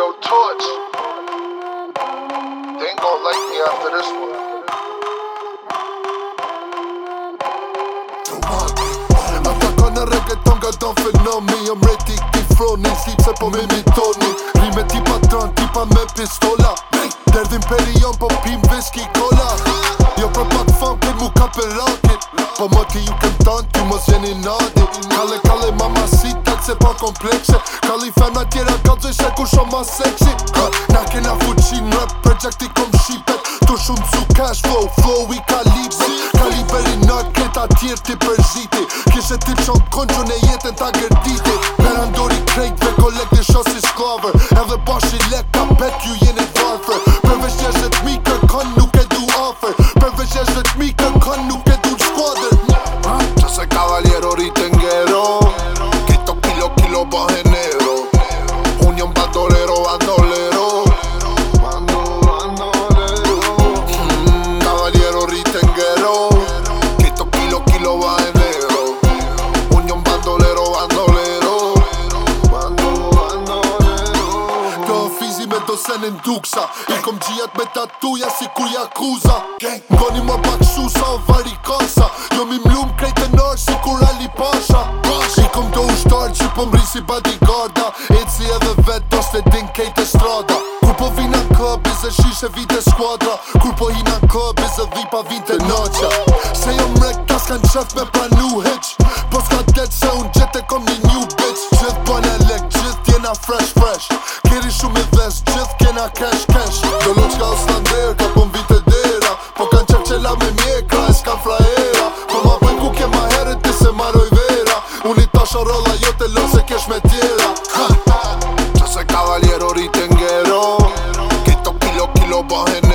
yo, Torch. They ain't gonna like me after this one. reggaeton, got don't feel me. I'm ready, po me mi Rime tipa drunk, tipa me pistola. Derdin perion, popim, whisky, cola. Jo për pak funk, Ka and Po më ti ju këm tënë, ti mos gjeni nëndi Kale kale mama si tëtë se pa komplekse Kali fena tjera gazoj se ku shumë ma seksi Na kena fuqin në për ti kom shipet Tu shumë cu cash flow, flow i kalipsi Kali beri në këta tjerë ti për zhiti Kishe ti qonë konqën e jetën ta gërditi Per andori krejtve ve kolekti shosi sklover manin duksa I kom gjijat me tatuja si ku jakuza Ngoni më pak shu sa o varikosa Jo mi mlum krejtë nërë si ku rali pasha I kom do ushtarë që po mri si bodyguarda E si edhe vetë do se din kejtë strada Kur po vina këpi zë shishe vite skuadra Kur po hina këpi zë dhipa vinte noqa Se jo mrek ta s'kan me pranu heq Po s'ka det se unë e kom një një Kesh, kesh Do luq ka o stander Ka pun vit e dera Po kanë qërqela me mjekra E ska flaera Po ma përku këma herë Ti se maroj vera Unita shorola Jo te lo se kesh me tjera Qa se ka baljeru Ri të ngeron Kito kilo kilo po